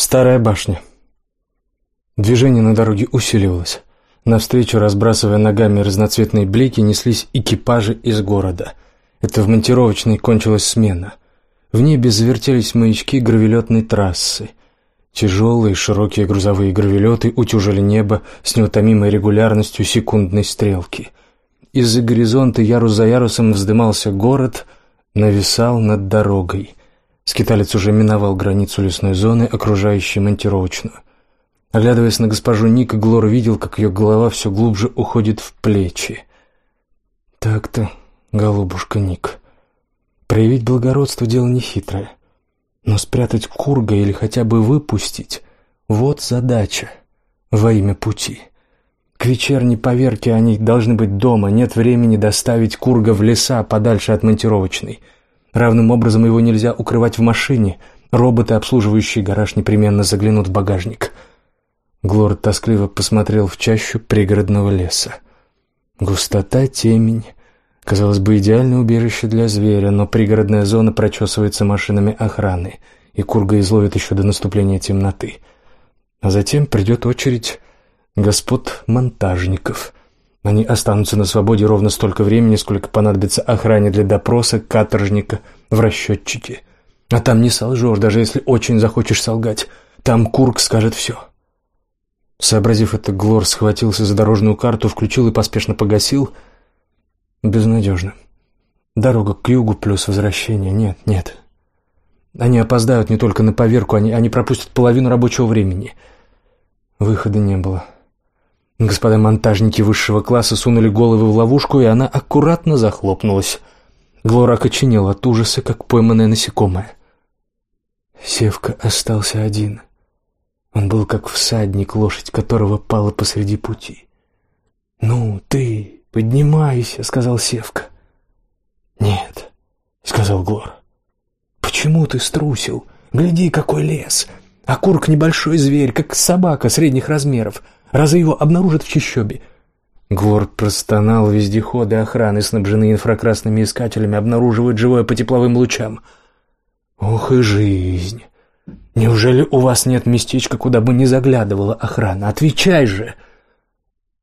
Старая башня. Движение на дороге усиливалось. Навстречу, разбрасывая ногами разноцветные блики, неслись экипажи из города. Это в монтировочной кончилась смена. В небе завертелись маячки гравелетной трассы. Тяжелые широкие грузовые гравелеты утюжили небо с неутомимой регулярностью секундной стрелки. Из-за горизонта ярус за ярусом вздымался город, нависал над дорогой. Скиталец уже миновал границу лесной зоны, окружающей монтировочную. Оглядываясь на госпожу Ник, Глор видел, как ее голова все глубже уходит в плечи. «Так-то, голубушка Ник, проявить благородство — дело нехитрое, но спрятать курга или хотя бы выпустить — вот задача во имя пути». К вечерней поверке они должны быть дома, нет времени доставить курга в леса подальше от монтировочной — Равным образом его нельзя укрывать в машине. Роботы, обслуживающие гараж, непременно заглянут в багажник. Глор тоскливо посмотрел в чащу пригородного леса. Густота, темень. Казалось бы, идеальное убежище для зверя, но пригородная зона прочесывается машинами охраны, и Курга изловит еще до наступления темноты. А затем придет очередь господ монтажников — они останутся на свободе ровно столько времени, сколько понадобится охране для допроса каторжника в расчетчике. А там не солжешь, даже если очень захочешь солгать. Там Курк скажет все. Сообразив это, Глор схватился за дорожную карту, включил и поспешно погасил. Безнадежно. Дорога к югу плюс возвращение. Нет, нет. Они опоздают не только на поверку, они, они пропустят половину рабочего времени. Выхода не было. — Господа монтажники высшего класса сунули головы в ловушку, и она аккуратно захлопнулась. Глора окоченела от ужаса, как пойманное насекомое. Севка остался один. Он был как всадник, лошадь которого пала посреди пути. «Ну, ты, поднимайся», — сказал Севка. «Нет», — сказал Глор. «Почему ты струсил? Гляди, какой лес! А курк небольшой зверь, как собака средних размеров». Разве его обнаружат в чащобе? Глор простонал, вездеходы охраны, снабженные инфракрасными искателями, обнаруживают живое по тепловым лучам. Ох и жизнь! Неужели у вас нет местечка, куда бы не заглядывала охрана? Отвечай же!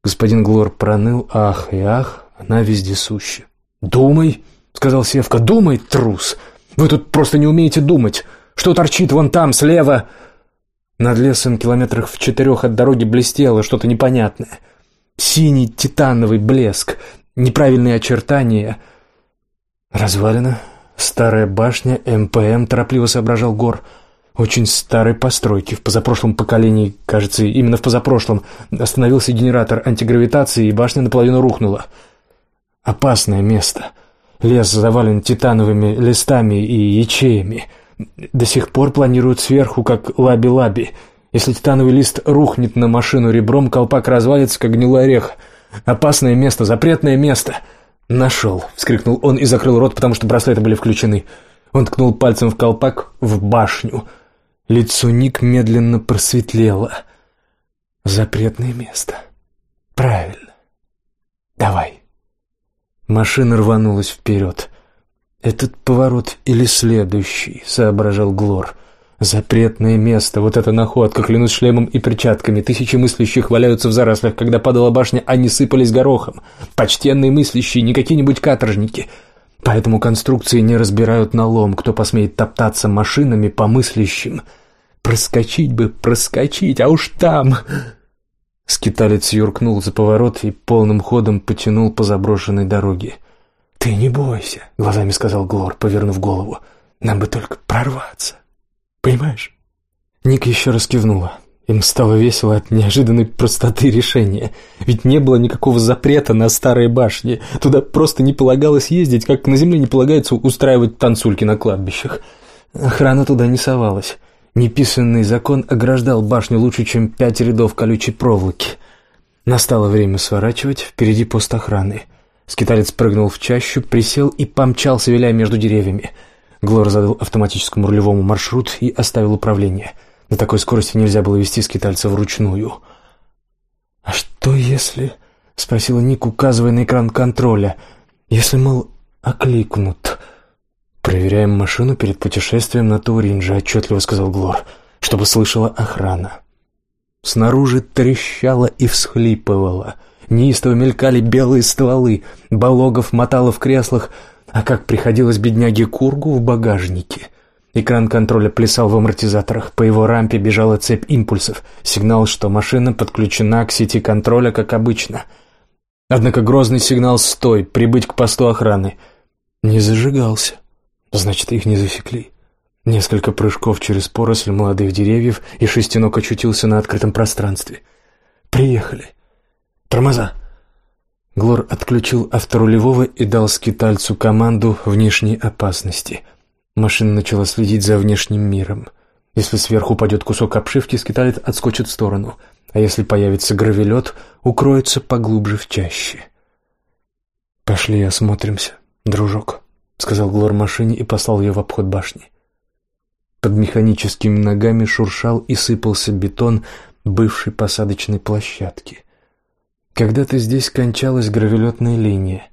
Господин Глор проныл ах и ах, она вездесуща. «Думай!» — сказал Севка. «Думай, трус! Вы тут просто не умеете думать! Что торчит вон там, слева?» Над лесом километрах в четырех от дороги блестело что-то непонятное. Синий титановый блеск, неправильные очертания. Развалина, старая башня, МПМ, торопливо соображал Гор. Очень старой постройки, в позапрошлом поколении, кажется, именно в позапрошлом, остановился генератор антигравитации, и башня наполовину рухнула. Опасное место. Лес завален титановыми листами и ячеями — до сих пор планируют сверху, как лаби-лаби. Если титановый лист рухнет на машину ребром, колпак развалится, как гнилой орех. Опасное место, запретное место. «Нашел!» — вскрикнул он и закрыл рот, потому что браслеты были включены. Он ткнул пальцем в колпак в башню. Лицо Ник медленно просветлело. «Запретное место. Правильно. Давай». Машина рванулась вперед. «Этот поворот или следующий?» — соображал Глор. «Запретное место, вот эта находка, клянусь шлемом и перчатками. Тысячи мыслящих валяются в зарослях, когда падала башня, они сыпались горохом. Почтенные мыслящие, не какие-нибудь каторжники. Поэтому конструкции не разбирают на лом, кто посмеет топтаться машинами по мыслящим. Проскочить бы, проскочить, а уж там...» Скиталец юркнул за поворот и полным ходом потянул по заброшенной дороге. «Ты не бойся», — глазами сказал Глор, повернув голову. «Нам бы только прорваться. Понимаешь?» Ник еще раз кивнула. Им стало весело от неожиданной простоты решения. Ведь не было никакого запрета на старые башни. Туда просто не полагалось ездить, как на земле не полагается устраивать танцульки на кладбищах. Охрана туда не совалась. Неписанный закон ограждал башню лучше, чем пять рядов колючей проволоки. Настало время сворачивать, впереди пост охраны — Скиталец прыгнул в чащу, присел и помчался, виляя между деревьями. Глор задал автоматическому рулевому маршрут и оставил управление. На такой скорости нельзя было вести скитальца вручную. «А что если...» — спросила Ник, указывая на экран контроля. «Если, мол, окликнут...» «Проверяем машину перед путешествием на Тауринже», — отчетливо сказал Глор. чтобы слышала охрана. Снаружи трещала и всхлипывала. Неистово мелькали белые стволы, Балогов мотало в креслах, а как приходилось бедняге Кургу в багажнике. Экран контроля плясал в амортизаторах, по его рампе бежала цепь импульсов, сигнал, что машина подключена к сети контроля, как обычно. Однако грозный сигнал «Стой! Прибыть к посту охраны!» не зажигался. Значит, их не засекли. Несколько прыжков через поросль молодых деревьев, и шестенок очутился на открытом пространстве. «Приехали!» «Тормоза!» Глор отключил авторулевого и дал скитальцу команду внешней опасности. Машина начала следить за внешним миром. Если сверху упадет кусок обшивки, скиталец отскочит в сторону, а если появится гравелет, укроется поглубже в чаще. «Пошли осмотримся, дружок», — сказал Глор машине и послал ее в обход башни. Под механическими ногами шуршал и сыпался бетон бывшей посадочной площадки. Когда-то здесь кончалась гравелетная линия.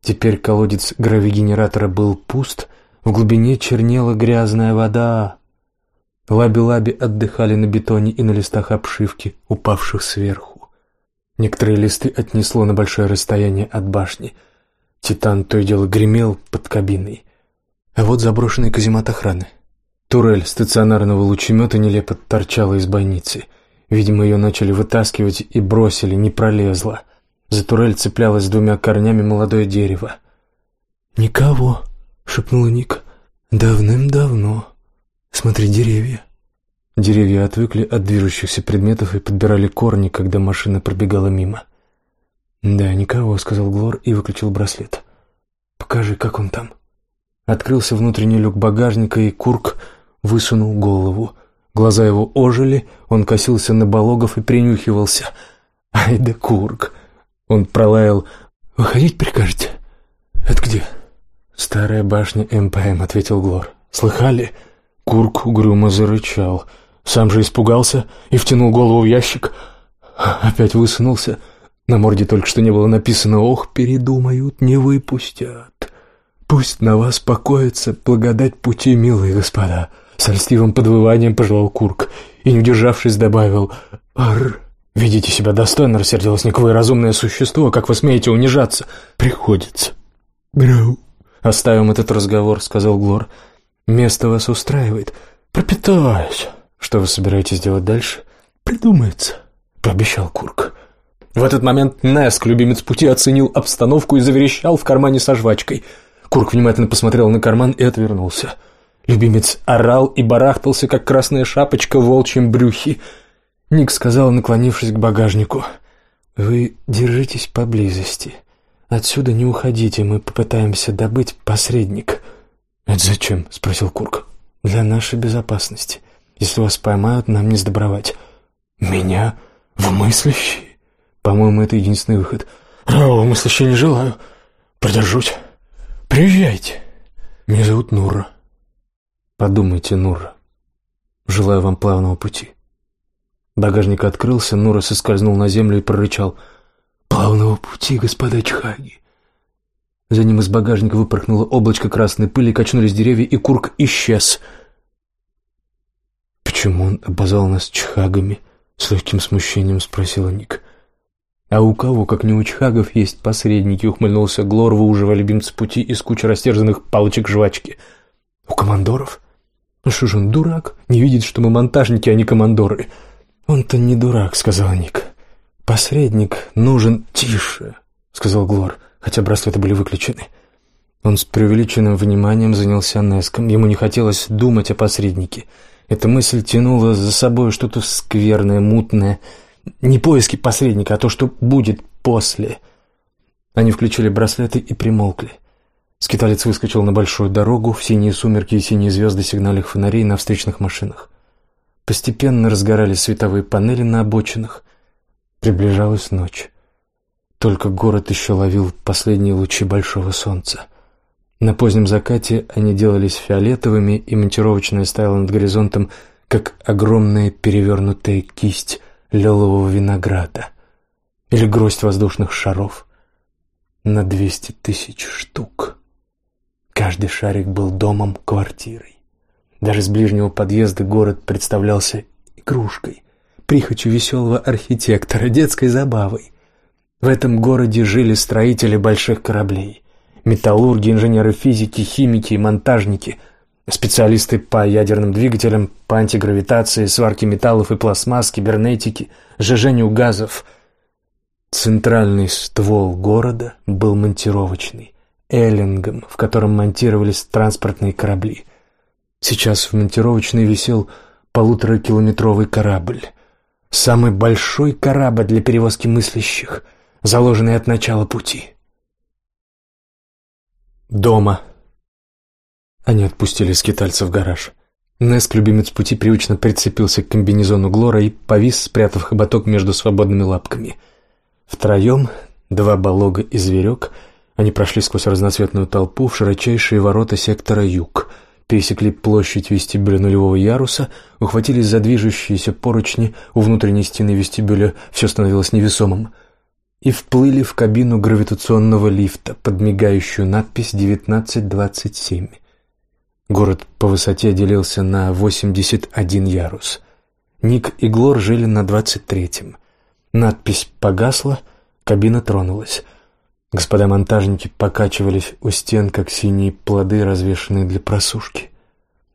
Теперь колодец гравигенератора был пуст, в глубине чернела грязная вода. Лаби-лаби отдыхали на бетоне и на листах обшивки, упавших сверху. Некоторые листы отнесло на большое расстояние от башни. Титан то и дело гремел под кабиной. А вот заброшенный каземат охраны. Турель стационарного лучемета нелепо торчала из бойницы. Видимо, ее начали вытаскивать и бросили, не пролезла. За турель цеплялось двумя корнями молодое дерево. «Никого», — шепнула Ник. «Давным-давно. Смотри, деревья». Деревья отвыкли от движущихся предметов и подбирали корни, когда машина пробегала мимо. «Да, никого», — сказал Глор и выключил браслет. «Покажи, как он там». Открылся внутренний люк багажника, и Курк высунул голову. Глаза его ожили, он косился на Бологов и принюхивался. «Ай да курк!» Он пролаял. «Выходить прикажете?» «Это где?» «Старая башня МПМ», — ответил Глор. «Слыхали?» Курк угрюмо зарычал. Сам же испугался и втянул голову в ящик. Опять высунулся. На морде только что не было написано «Ох, передумают, не выпустят». «Пусть на вас покоится благодать пути, милые господа». С льстивым подвыванием пожелал Курк и, не удержавшись, добавил «Ар». «Ведите себя достойно», — рассердилось никакое разумное существо, «как вы смеете унижаться?» «Приходится». «Грау». «Оставим этот разговор», — сказал Глор. «Место вас устраивает?» «Пропитаюсь». «Что вы собираетесь делать дальше?» «Придумается», — пообещал Курк. В этот момент Неск, любимец пути, оценил обстановку и заверещал в кармане со жвачкой. Курк внимательно посмотрел на карман и отвернулся. Любимец орал и барахтался, как красная шапочка в волчьем брюхе. Ник сказал, наклонившись к багажнику, «Вы держитесь поблизости. Отсюда не уходите, мы попытаемся добыть посредник». «Это зачем?» — спросил Курк. «Для нашей безопасности. Если вас поймают, нам не сдобровать». «Меня? В мыслящий?» «По-моему, это единственный выход». «О, мыслящий не желаю. Продержусь. Приезжайте. Меня зовут Нура». Подумайте, Нура. Желаю вам плавного пути. Багажник открылся, Нура соскользнул на землю и прорычал. «Плавного пути, господа Чхаги!» За ним из багажника выпорхнуло облачко красной пыли, качнулись деревья, и Курк исчез. «Почему он обозвал нас Чхагами?» — с легким смущением спросила Ник. «А у кого, как не у Чхагов, есть посредники?» — ухмыльнулся Глор, выуживая любимца пути из кучи растерзанных палочек жвачки. «У командоров?» «Ну что же он, дурак? Не видит, что мы монтажники, а не командоры?» «Он-то не дурак», — сказал Ник. «Посредник нужен тише», — сказал Глор, хотя браслеты были выключены. Он с преувеличенным вниманием занялся Неском. Ему не хотелось думать о посреднике. Эта мысль тянула за собой что-то скверное, мутное. Не поиски посредника, а то, что будет после. Они включили браслеты и примолкли. Скиталец выскочил на большую дорогу, в синие сумерки и синие звезды сигнальных фонарей на встречных машинах. Постепенно разгорались световые панели на обочинах. Приближалась ночь. Только город еще ловил последние лучи большого солнца. На позднем закате они делались фиолетовыми, и монтировочная стояла над горизонтом, как огромная перевернутая кисть лилового винограда или гроздь воздушных шаров на двести тысяч штук. Каждый шарик был домом, квартирой. Даже с ближнего подъезда город представлялся игрушкой, прихотью веселого архитектора, детской забавой. В этом городе жили строители больших кораблей, металлурги, инженеры физики, химики и монтажники, специалисты по ядерным двигателям, по антигравитации, сварке металлов и пластмасс, кибернетике, сжижению газов. Центральный ствол города был монтировочный, эллингом, в котором монтировались транспортные корабли. Сейчас в монтировочной висел полуторакилометровый корабль. Самый большой корабль для перевозки мыслящих, заложенный от начала пути. Дома. Они отпустили скитальца в гараж. Неск, любимец пути, привычно прицепился к комбинезону Глора и повис, спрятав хоботок между свободными лапками. Втроем, два балога и зверек, они прошли сквозь разноцветную толпу в широчайшие ворота сектора «Юг», пересекли площадь вестибюля нулевого яруса, ухватились за движущиеся поручни у внутренней стены вестибюля, все становилось невесомым, и вплыли в кабину гравитационного лифта под мигающую надпись «1927». Город по высоте делился на 81 ярус. Ник и Глор жили на 23-м. Надпись погасла, кабина тронулась — Господа монтажники покачивались у стен, как синие плоды, развешанные для просушки.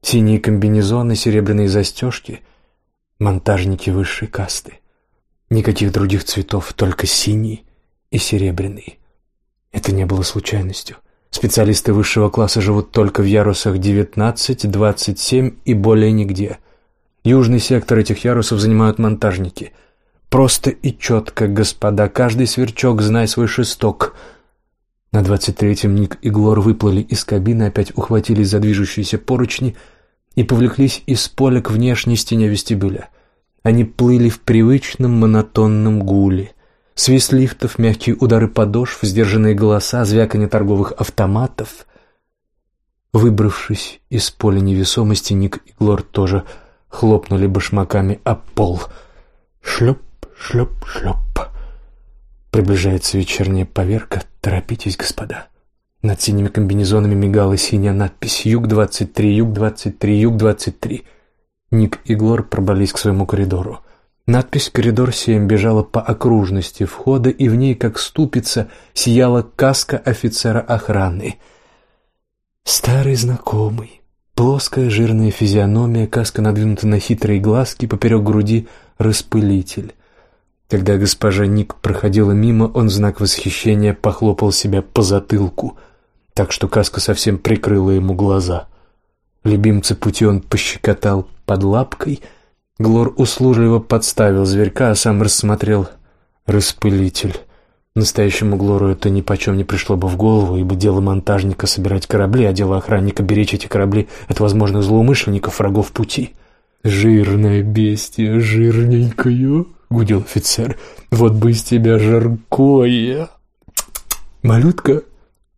Синие комбинезоны, серебряные застежки — монтажники высшей касты. Никаких других цветов, только синий и серебряный. Это не было случайностью. Специалисты высшего класса живут только в ярусах 19, 27 и более нигде. Южный сектор этих ярусов занимают монтажники — Просто и четко, господа, каждый сверчок, знай свой шесток. На двадцать третьем Ник и Глор выплыли из кабины, опять ухватились за движущиеся поручни и повлеклись из поля к внешней стене вестибюля. Они плыли в привычном монотонном гуле. Свист лифтов, мягкие удары подошв, сдержанные голоса, звяканье торговых автоматов. Выбравшись из поля невесомости, Ник и Глор тоже хлопнули башмаками об пол. Шлеп, Шлеп-шлеп. Приближается вечерняя поверка. Торопитесь, господа. Над синими комбинезонами мигала синяя надпись «Юг-23, Юг-23, Юг-23». Ник и Глор пробрались к своему коридору. Надпись «Коридор 7» бежала по окружности входа, и в ней, как ступица, сияла каска офицера охраны. Старый знакомый. Плоская жирная физиономия, каска надвинута на хитрые глазки, поперек груди — распылитель. Когда госпожа Ник проходила мимо, он знак восхищения похлопал себя по затылку, так что каска совсем прикрыла ему глаза. Любимца пути он пощекотал под лапкой. Глор услужливо подставил зверька, а сам рассмотрел распылитель. Настоящему Глору это ни почем не пришло бы в голову, ибо дело монтажника собирать корабли, а дело охранника беречь эти корабли от возможных злоумышленников, врагов пути. «Жирное бестие, жирненькое!» Гудел офицер. «Вот бы из тебя жаркое!» «Малютка,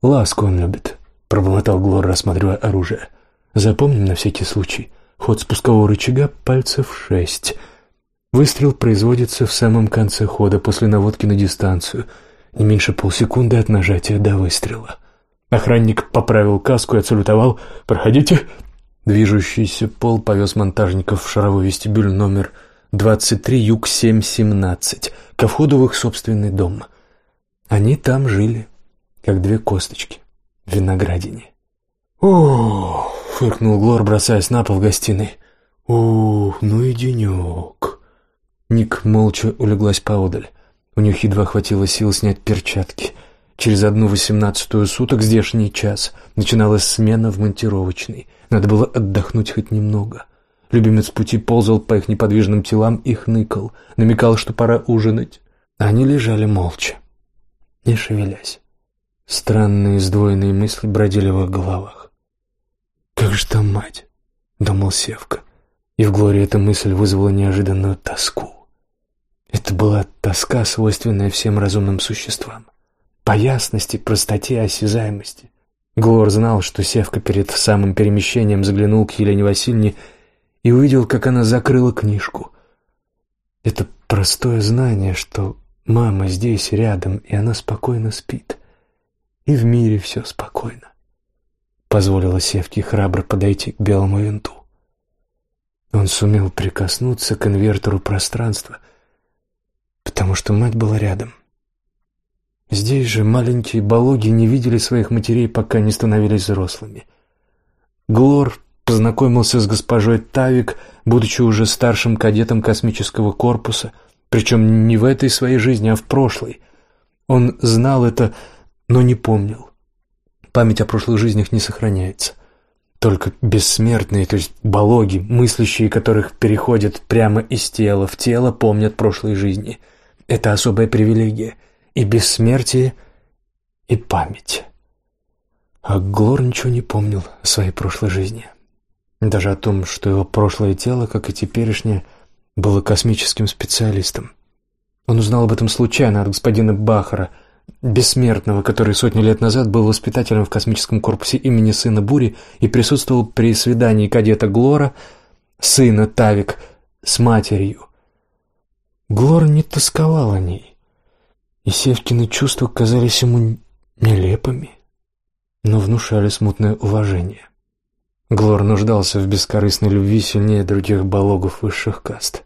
ласку он любит», — пробормотал Глор, рассматривая оружие. «Запомним на всякий случай. Ход спускового рычага пальцев шесть. Выстрел производится в самом конце хода, после наводки на дистанцию, не меньше полсекунды от нажатия до выстрела». Охранник поправил каску и отсалютовал. «Проходите!» Движущийся пол повез монтажников в шаровой вестибюль номер 23 юг 717, ко входу в их собственный дом. Они там жили, как две косточки в виноградине. «О!» — фыркнул Глор, бросаясь на пол в гостиной. «Ух, ну и денек!» Ник молча улеглась поодаль. У них едва хватило сил снять перчатки. Через одну восемнадцатую суток, здешний час, начиналась смена в монтировочной. Надо было отдохнуть хоть немного. Любимец пути ползал по их неподвижным телам и хныкал, намекал, что пора ужинать. Они лежали молча, не шевелясь. Странные сдвоенные мысли бродили в их головах. «Как же там мать?» — думал Севка. И в Глории эта мысль вызвала неожиданную тоску. Это была тоска, свойственная всем разумным существам. По ясности, простоте, осязаемости. Глор знал, что Севка перед самым перемещением заглянул к Елене Васильевне и увидел, как она закрыла книжку. Это простое знание, что мама здесь рядом, и она спокойно спит. И в мире все спокойно. Позволило Севке храбро подойти к белому винту. Он сумел прикоснуться к инвертору пространства, потому что мать была рядом. Здесь же маленькие балоги не видели своих матерей, пока не становились взрослыми. Глор познакомился с госпожой Тавик, будучи уже старшим кадетом космического корпуса, причем не в этой своей жизни, а в прошлой. Он знал это, но не помнил. Память о прошлых жизнях не сохраняется. Только бессмертные, то есть балоги, мыслящие которых переходят прямо из тела в тело, помнят прошлые жизни. Это особая привилегия. И бессмертие, и память. А Глор ничего не помнил о своей прошлой жизни. Даже о том, что его прошлое тело, как и теперешнее, было космическим специалистом. Он узнал об этом случайно от господина Бахара – бессмертного, который сотни лет назад был воспитателем в космическом корпусе имени сына Бури и присутствовал при свидании кадета Глора, сына Тавик, с матерью. Глор не тосковал о ней, и Севкины чувства казались ему нелепыми, но внушали смутное уважение. Глор нуждался в бескорыстной любви сильнее других балогов высших каст.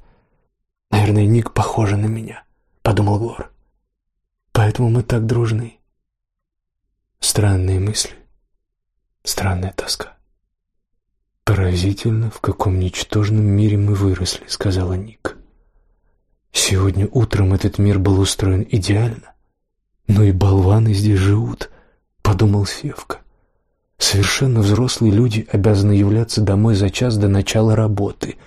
«Наверное, Ник похожа на меня», — подумал Глор. Поэтому мы так дружны. Странные мысли, странная тоска. «Поразительно, в каком ничтожном мире мы выросли», — сказала Ник. «Сегодня утром этот мир был устроен идеально, но и болваны здесь живут», — подумал Севка. «Совершенно взрослые люди обязаны являться домой за час до начала работы.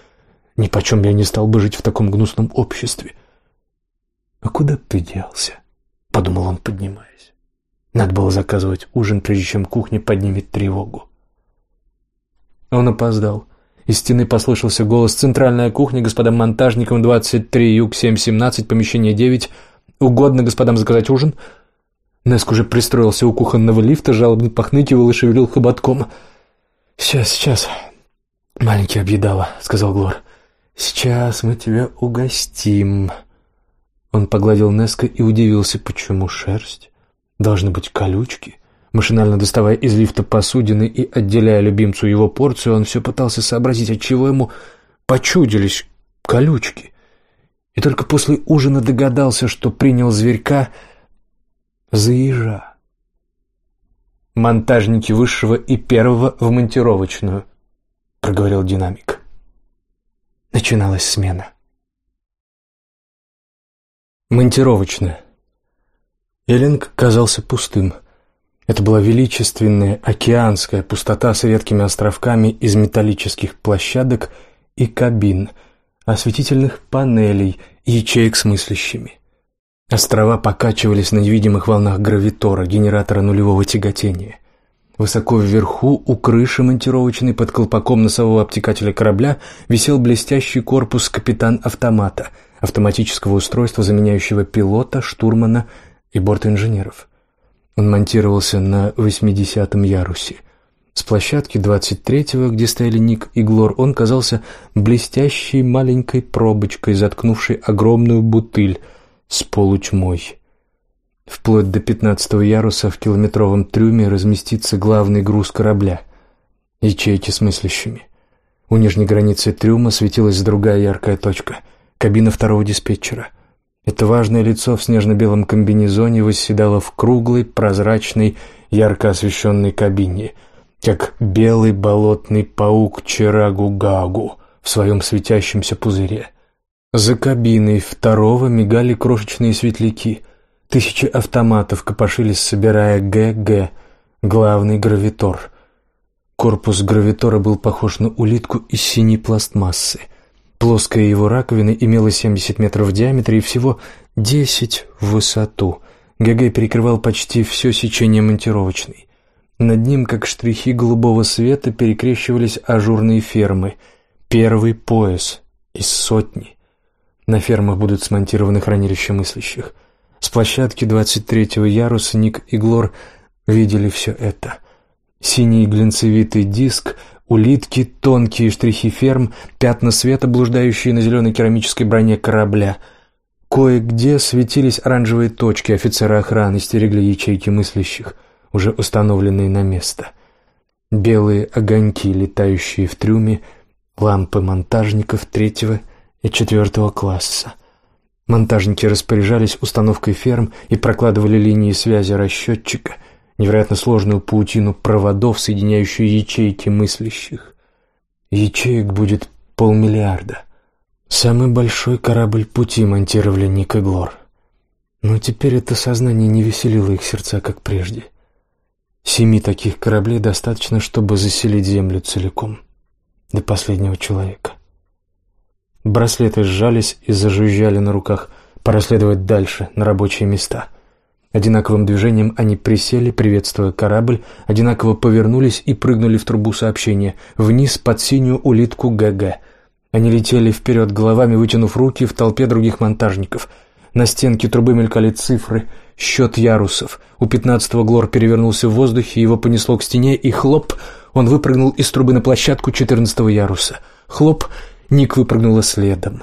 Ни почем я не стал бы жить в таком гнусном обществе. А куда ты делся?» — подумал он, поднимаясь. Надо было заказывать ужин, прежде чем кухня поднимет тревогу. Он опоздал. Из стены послышался голос «Центральная кухня, господам монтажникам, 23, юг 717, помещение 9. Угодно господам заказать ужин?» Неск уже пристроился у кухонного лифта, жалобно похныкивал и шевелил хоботком. «Сейчас, сейчас, маленький объедала», — сказал Глор. «Сейчас мы тебя угостим». Он погладил Неска и удивился, почему шерсть. Должны быть колючки. Машинально доставая из лифта посудины и отделяя любимцу его порцию, он все пытался сообразить, от чего ему почудились колючки. И только после ужина догадался, что принял зверька за ежа. «Монтажники высшего и первого в монтировочную», — проговорил динамик. Начиналась смена. Монтировочная. Эллинг казался пустым. Это была величественная океанская пустота с редкими островками из металлических площадок и кабин, осветительных панелей ячеек с мыслящими. Острова покачивались на невидимых волнах гравитора, генератора нулевого тяготения. Высоко вверху, у крыши монтировочной, под колпаком носового обтекателя корабля, висел блестящий корпус капитан-автомата — автоматического устройства, заменяющего пилота, штурмана и бортинженеров. Он монтировался на 80-м ярусе. С площадки 23-го, где стояли Ник и Глор, он казался блестящей маленькой пробочкой, заткнувшей огромную бутыль с полутьмой. Вплоть до 15-го яруса в километровом трюме разместится главный груз корабля — ячейки с мыслящими. У нижней границы трюма светилась другая яркая точка — Кабина второго диспетчера. Это важное лицо в снежно-белом комбинезоне восседало в круглой, прозрачной, ярко освещенной кабине, как белый болотный паук Чирагу-Гагу в своем светящемся пузыре. За кабиной второго мигали крошечные светляки. Тысячи автоматов копошились, собирая ГГ, главный гравитор. Корпус гравитора был похож на улитку из синей пластмассы. Плоская его раковина имела 70 метров в диаметре и всего 10 в высоту. ГГ перекрывал почти все сечение монтировочной. Над ним, как штрихи голубого света, перекрещивались ажурные фермы. Первый пояс из сотни. На фермах будут смонтированы хранилища мыслящих. С площадки 23-го яруса Ник и Глор видели все это. Синий глинцевитый диск — Улитки, тонкие штрихи ферм, пятна света, блуждающие на зеленой керамической броне корабля. Кое-где светились оранжевые точки, офицеры охраны стерегли ячейки мыслящих, уже установленные на место. Белые огоньки, летающие в трюме, лампы монтажников третьего и четвертого класса. Монтажники распоряжались установкой ферм и прокладывали линии связи расчетчика, невероятно сложную паутину проводов, соединяющую ячейки мыслящих. Ячеек будет полмиллиарда. Самый большой корабль пути монтировали Ник и Глор. Но теперь это сознание не веселило их сердца, как прежде. Семи таких кораблей достаточно, чтобы заселить Землю целиком, до последнего человека. Браслеты сжались и зажужжали на руках. Пора следовать дальше, на рабочие места. Одинаковым движением они присели, приветствуя корабль, одинаково повернулись и прыгнули в трубу сообщения, вниз под синюю улитку ГГ. Они летели вперед головами, вытянув руки в толпе других монтажников. На стенке трубы мелькали цифры, счет ярусов. У пятнадцатого Глор перевернулся в воздухе, его понесло к стене, и хлоп, он выпрыгнул из трубы на площадку четырнадцатого яруса. Хлоп, Ник выпрыгнула следом.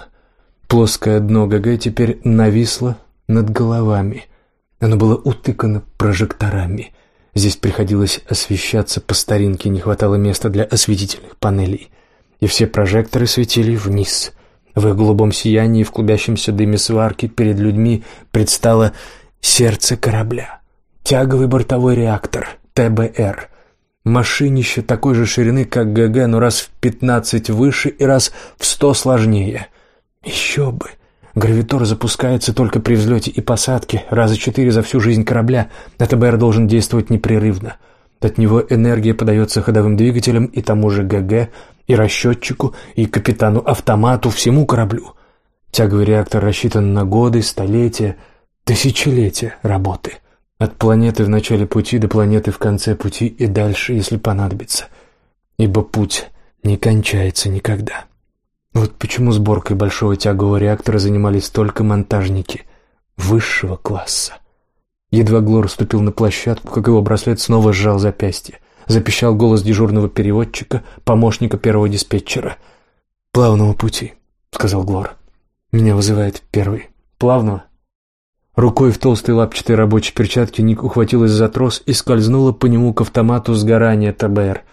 Плоское дно ГГ теперь нависло над головами. Оно было утыкано прожекторами. Здесь приходилось освещаться по старинке, не хватало места для осветительных панелей. И все прожекторы светили вниз. В их голубом сиянии, в клубящемся дыме сварки перед людьми предстало сердце корабля. Тяговый бортовой реактор, ТБР — Машинище такой же ширины, как ГГ, но раз в пятнадцать выше и раз в сто сложнее. Еще бы! Гравитор запускается только при взлете и посадке, раза четыре за всю жизнь корабля. АТБР должен действовать непрерывно. От него энергия подается ходовым двигателям и тому же ГГ, и расчетчику, и капитану-автомату, всему кораблю. Тяговый реактор рассчитан на годы, столетия, тысячелетия работы. От планеты в начале пути до планеты в конце пути и дальше, если понадобится. Ибо путь не кончается никогда. Вот почему сборкой большого тягового реактора занимались только монтажники высшего класса. Едва Глор ступил на площадку, как его браслет снова сжал запястье. Запищал голос дежурного переводчика, помощника первого диспетчера. «Плавного пути», — сказал Глор. «Меня вызывает первый». «Плавного?» Рукой в толстой лапчатой рабочей перчатке Ник ухватилась за трос и скользнула по нему к автомату сгорания ТБР.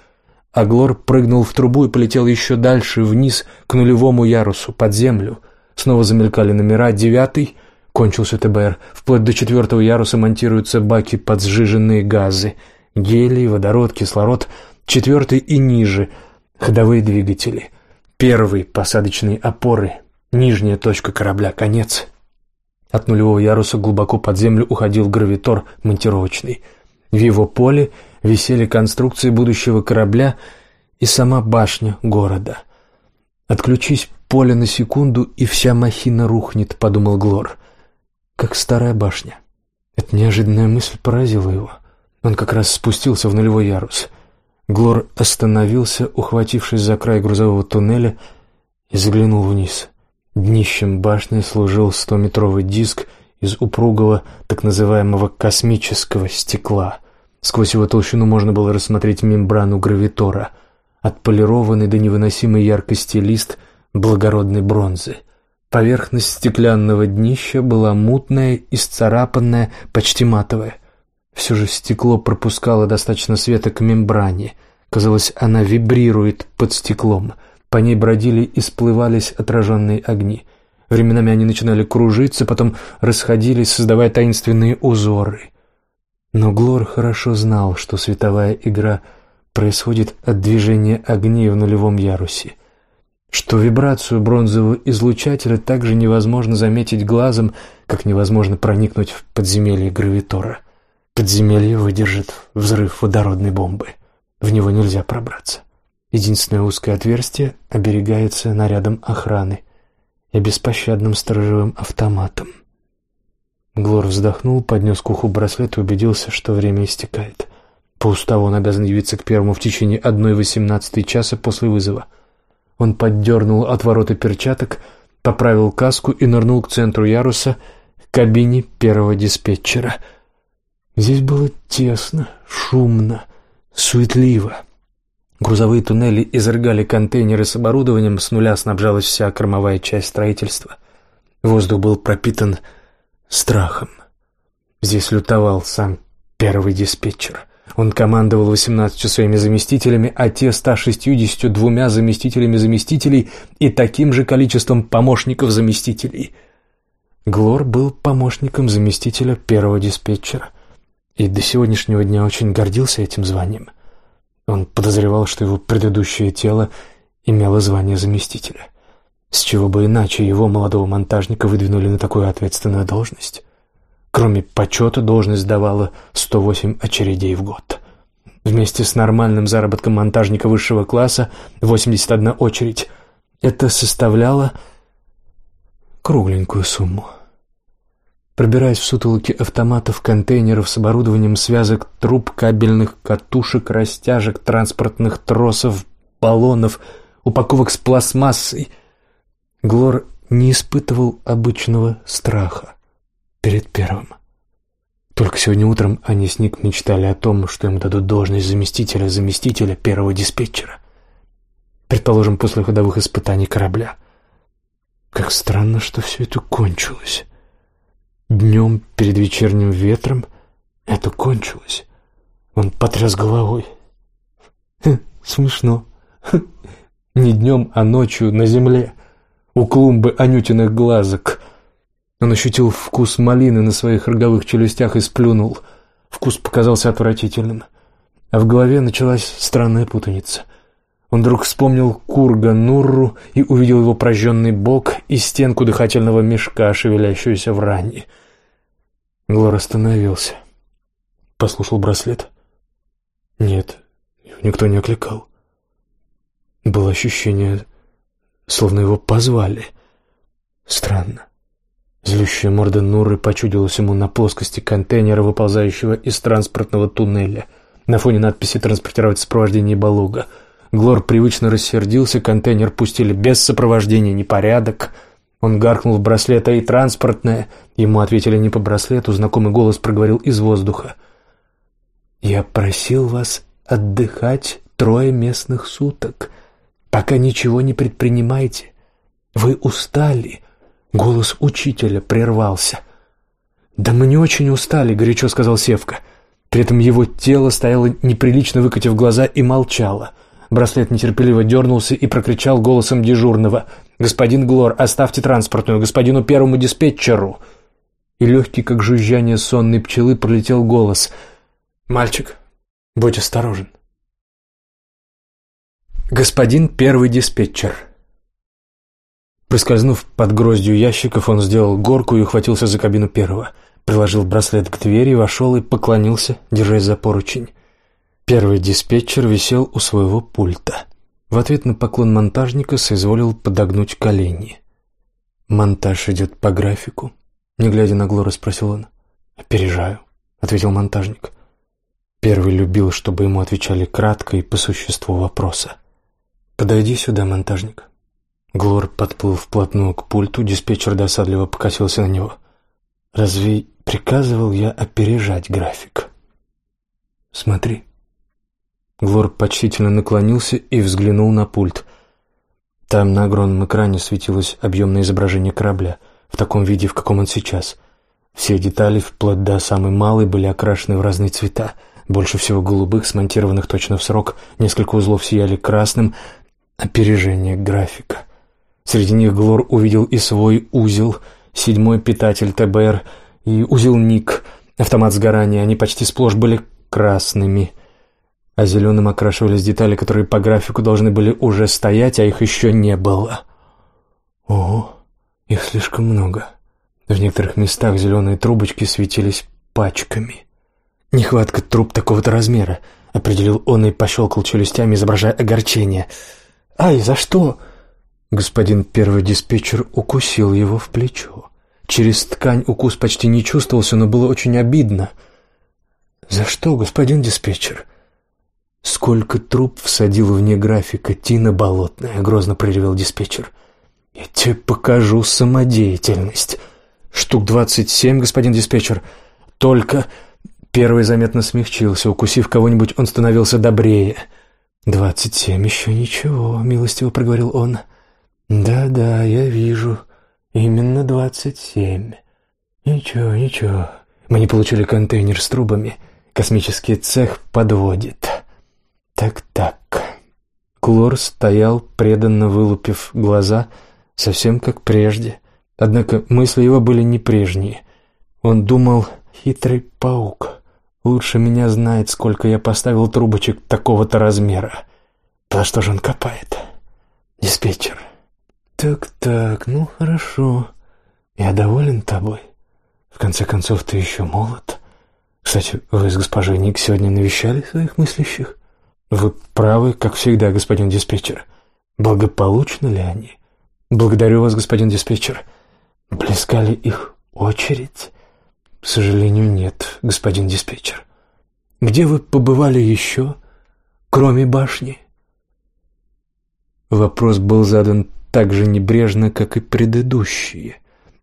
Аглор прыгнул в трубу и полетел еще дальше, вниз, к нулевому ярусу, под землю. Снова замелькали номера. Девятый — кончился ТБР. Вплоть до четвертого яруса монтируются баки под сжиженные газы. Гелий, водород, кислород. Четвертый и ниже — ходовые двигатели. Первый — посадочные опоры. Нижняя точка корабля, конец. От нулевого яруса глубоко под землю уходил гравитор монтировочный. В его поле висели конструкции будущего корабля и сама башня города. «Отключись поле на секунду, и вся махина рухнет», — подумал Глор. «Как старая башня». Эта неожиданная мысль поразила его. Он как раз спустился в нулевой ярус. Глор остановился, ухватившись за край грузового туннеля, и заглянул вниз. Днищем башни служил стометровый диск из упругого, так называемого космического стекла. Сквозь его толщину можно было рассмотреть мембрану гравитора, отполированный до невыносимой яркости лист благородной бронзы. Поверхность стеклянного днища была мутная, исцарапанная, почти матовая. Все же стекло пропускало достаточно света к мембране. Казалось, она вибрирует под стеклом — по ней бродили и сплывались отраженные огни. Временами они начинали кружиться, потом расходились, создавая таинственные узоры. Но Глор хорошо знал, что световая игра происходит от движения огней в нулевом ярусе, что вибрацию бронзового излучателя также невозможно заметить глазом, как невозможно проникнуть в подземелье гравитора. Подземелье выдержит взрыв водородной бомбы. В него нельзя пробраться. Единственное узкое отверстие оберегается нарядом охраны и беспощадным сторожевым автоматом. Глор вздохнул, поднес к уху браслет и убедился, что время истекает. По уставу он обязан явиться к первому в течение одной восемнадцатой часа после вызова. Он поддернул отвороты перчаток, поправил каску и нырнул к центру яруса, к кабине первого диспетчера. Здесь было тесно, шумно, суетливо. Грузовые туннели изрыгали контейнеры с оборудованием, с нуля снабжалась вся кормовая часть строительства. Воздух был пропитан страхом. Здесь лютовал сам первый диспетчер. Он командовал 18 своими заместителями, а те 162 заместителями заместителей и таким же количеством помощников заместителей. Глор был помощником заместителя первого диспетчера и до сегодняшнего дня очень гордился этим званием. Он подозревал, что его предыдущее тело имело звание заместителя. С чего бы иначе его, молодого монтажника, выдвинули на такую ответственную должность? Кроме почета, должность давала 108 очередей в год. Вместе с нормальным заработком монтажника высшего класса 81 очередь. Это составляло кругленькую сумму. Пробираясь в сутолоке автоматов, контейнеров с оборудованием связок, труб, кабельных катушек, растяжек, транспортных тросов, баллонов, упаковок с пластмассой, Глор не испытывал обычного страха перед первым. Только сегодня утром они с Ник мечтали о том, что им дадут должность заместителя заместителя первого диспетчера. Предположим, после ходовых испытаний корабля. Как странно, что все это кончилось. Днем перед вечерним ветром это кончилось. Он потряс головой. Хм, смешно. Хм, не днем, а ночью на земле, у клумбы анютиных глазок. Он ощутил вкус малины на своих роговых челюстях и сплюнул. Вкус показался отвратительным. А в голове началась странная путаница — он вдруг вспомнил Курга Нурру и увидел его прожженный бок и стенку дыхательного мешка, шевелящуюся в ране. Глор остановился. Послушал браслет. Нет, его никто не окликал. Было ощущение, словно его позвали. Странно. Злющая морда Нурры почудилась ему на плоскости контейнера, выползающего из транспортного туннеля. На фоне надписи «Транспортировать сопровождение Балуга». Глор привычно рассердился, контейнер пустили без сопровождения, непорядок. Он гаркнул в браслет, а и транспортное. Ему ответили не по браслету, знакомый голос проговорил из воздуха. «Я просил вас отдыхать трое местных суток, пока ничего не предпринимайте. Вы устали». Голос учителя прервался. «Да мы не очень устали», — горячо сказал Севка. При этом его тело стояло неприлично выкатив глаза и молчало — Браслет нетерпеливо дернулся и прокричал голосом дежурного. «Господин Глор, оставьте транспортную, господину первому диспетчеру!» И легкий, как жужжание сонной пчелы, пролетел голос. «Мальчик, будь осторожен!» «Господин первый диспетчер!» Проскользнув под гроздью ящиков, он сделал горку и ухватился за кабину первого. Приложил браслет к двери, вошел и поклонился, держась за поручень. Первый диспетчер висел у своего пульта. В ответ на поклон монтажника соизволил подогнуть колени. «Монтаж идет по графику?» Не глядя на Глора, спросил он. «Опережаю», — ответил монтажник. Первый любил, чтобы ему отвечали кратко и по существу вопроса. «Подойди сюда, монтажник». Глор подплыл вплотную к пульту, диспетчер досадливо покосился на него. «Разве приказывал я опережать график?» «Смотри». Глор почтительно наклонился и взглянул на пульт. Там на огромном экране светилось объемное изображение корабля, в таком виде, в каком он сейчас. Все детали, вплоть до самой малой, были окрашены в разные цвета. Больше всего голубых, смонтированных точно в срок, несколько узлов сияли красным. Опережение графика. Среди них Глор увидел и свой узел, седьмой питатель ТБР, и узел НИК, автомат сгорания. Они почти сплошь были красными — а зеленым окрашивались детали, которые по графику должны были уже стоять, а их еще не было. Ого, их слишком много. В некоторых местах зеленые трубочки светились пачками. Нехватка труб такого-то размера, определил он и пощелкал челюстями, изображая огорчение. «Ай, за что?» Господин первый диспетчер укусил его в плечо. Через ткань укус почти не чувствовался, но было очень обидно. «За что, господин диспетчер?» «Сколько труп всадил вне графика Тина Болотная?» — грозно проревел диспетчер. «Я тебе покажу самодеятельность». «Штук двадцать семь, господин диспетчер. Только...» Первый заметно смягчился. Укусив кого-нибудь, он становился добрее. «Двадцать семь еще ничего», — милостиво проговорил он. «Да-да, я вижу. Именно двадцать семь. Ничего, ничего. Мы не получили контейнер с трубами. Космический цех подводит. Так-так. Клор стоял, преданно вылупив глаза, совсем как прежде. Однако мысли его были не прежние. Он думал, хитрый паук. Лучше меня знает, сколько я поставил трубочек такого-то размера. Да что же он копает? Диспетчер. Так-так, ну хорошо. Я доволен тобой. В конце концов, ты еще молод. Кстати, вы с госпожой Ник сегодня навещали своих мыслящих? Вы правы, как всегда, господин диспетчер. Благополучны ли они? Благодарю вас, господин диспетчер. Близка ли их очередь? К сожалению, нет, господин диспетчер. Где вы побывали еще, кроме башни? Вопрос был задан так же небрежно, как и предыдущие.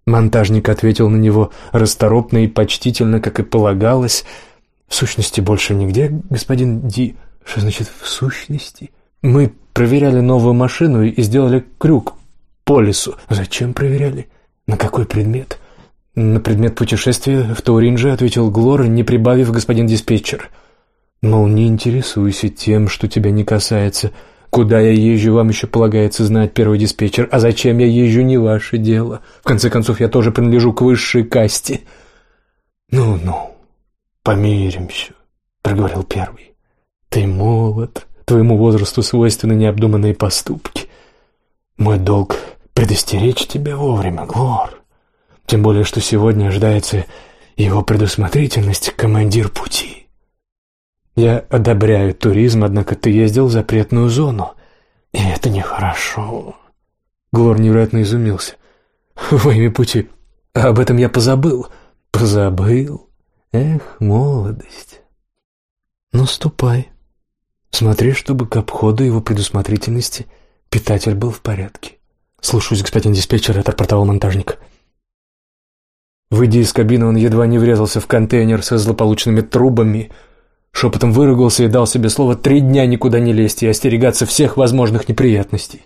Монтажник ответил на него расторопно и почтительно, как и полагалось. В сущности, больше нигде, господин Ди... Что значит «в сущности»? Мы проверяли новую машину и сделали крюк по лесу. Зачем проверяли? На какой предмет? На предмет путешествия в Тауринже, ответил Глор, не прибавив господин диспетчер. Мол, не интересуйся тем, что тебя не касается. Куда я езжу, вам еще полагается знать, первый диспетчер. А зачем я езжу, не ваше дело. В конце концов, я тоже принадлежу к высшей касте. Ну-ну, помиримся, проговорил первый. Ты молод, твоему возрасту свойственны необдуманные поступки. Мой долг предостеречь тебя вовремя, Глор. Тем более, что сегодня ожидается его предусмотрительность, командир пути. Я одобряю туризм, однако ты ездил в запретную зону. И это нехорошо. Глор невероятно изумился. Во имя пути. Об этом я позабыл. Позабыл? Эх, молодость. Ну, ступай. Смотри, чтобы к обходу его предусмотрительности питатель был в порядке. Слушаюсь, господин диспетчер, отрапортовал монтажник. Выйдя из кабины, он едва не врезался в контейнер со злополучными трубами, Шепотом выругался и дал себе слово три дня никуда не лезть и остерегаться всех возможных неприятностей.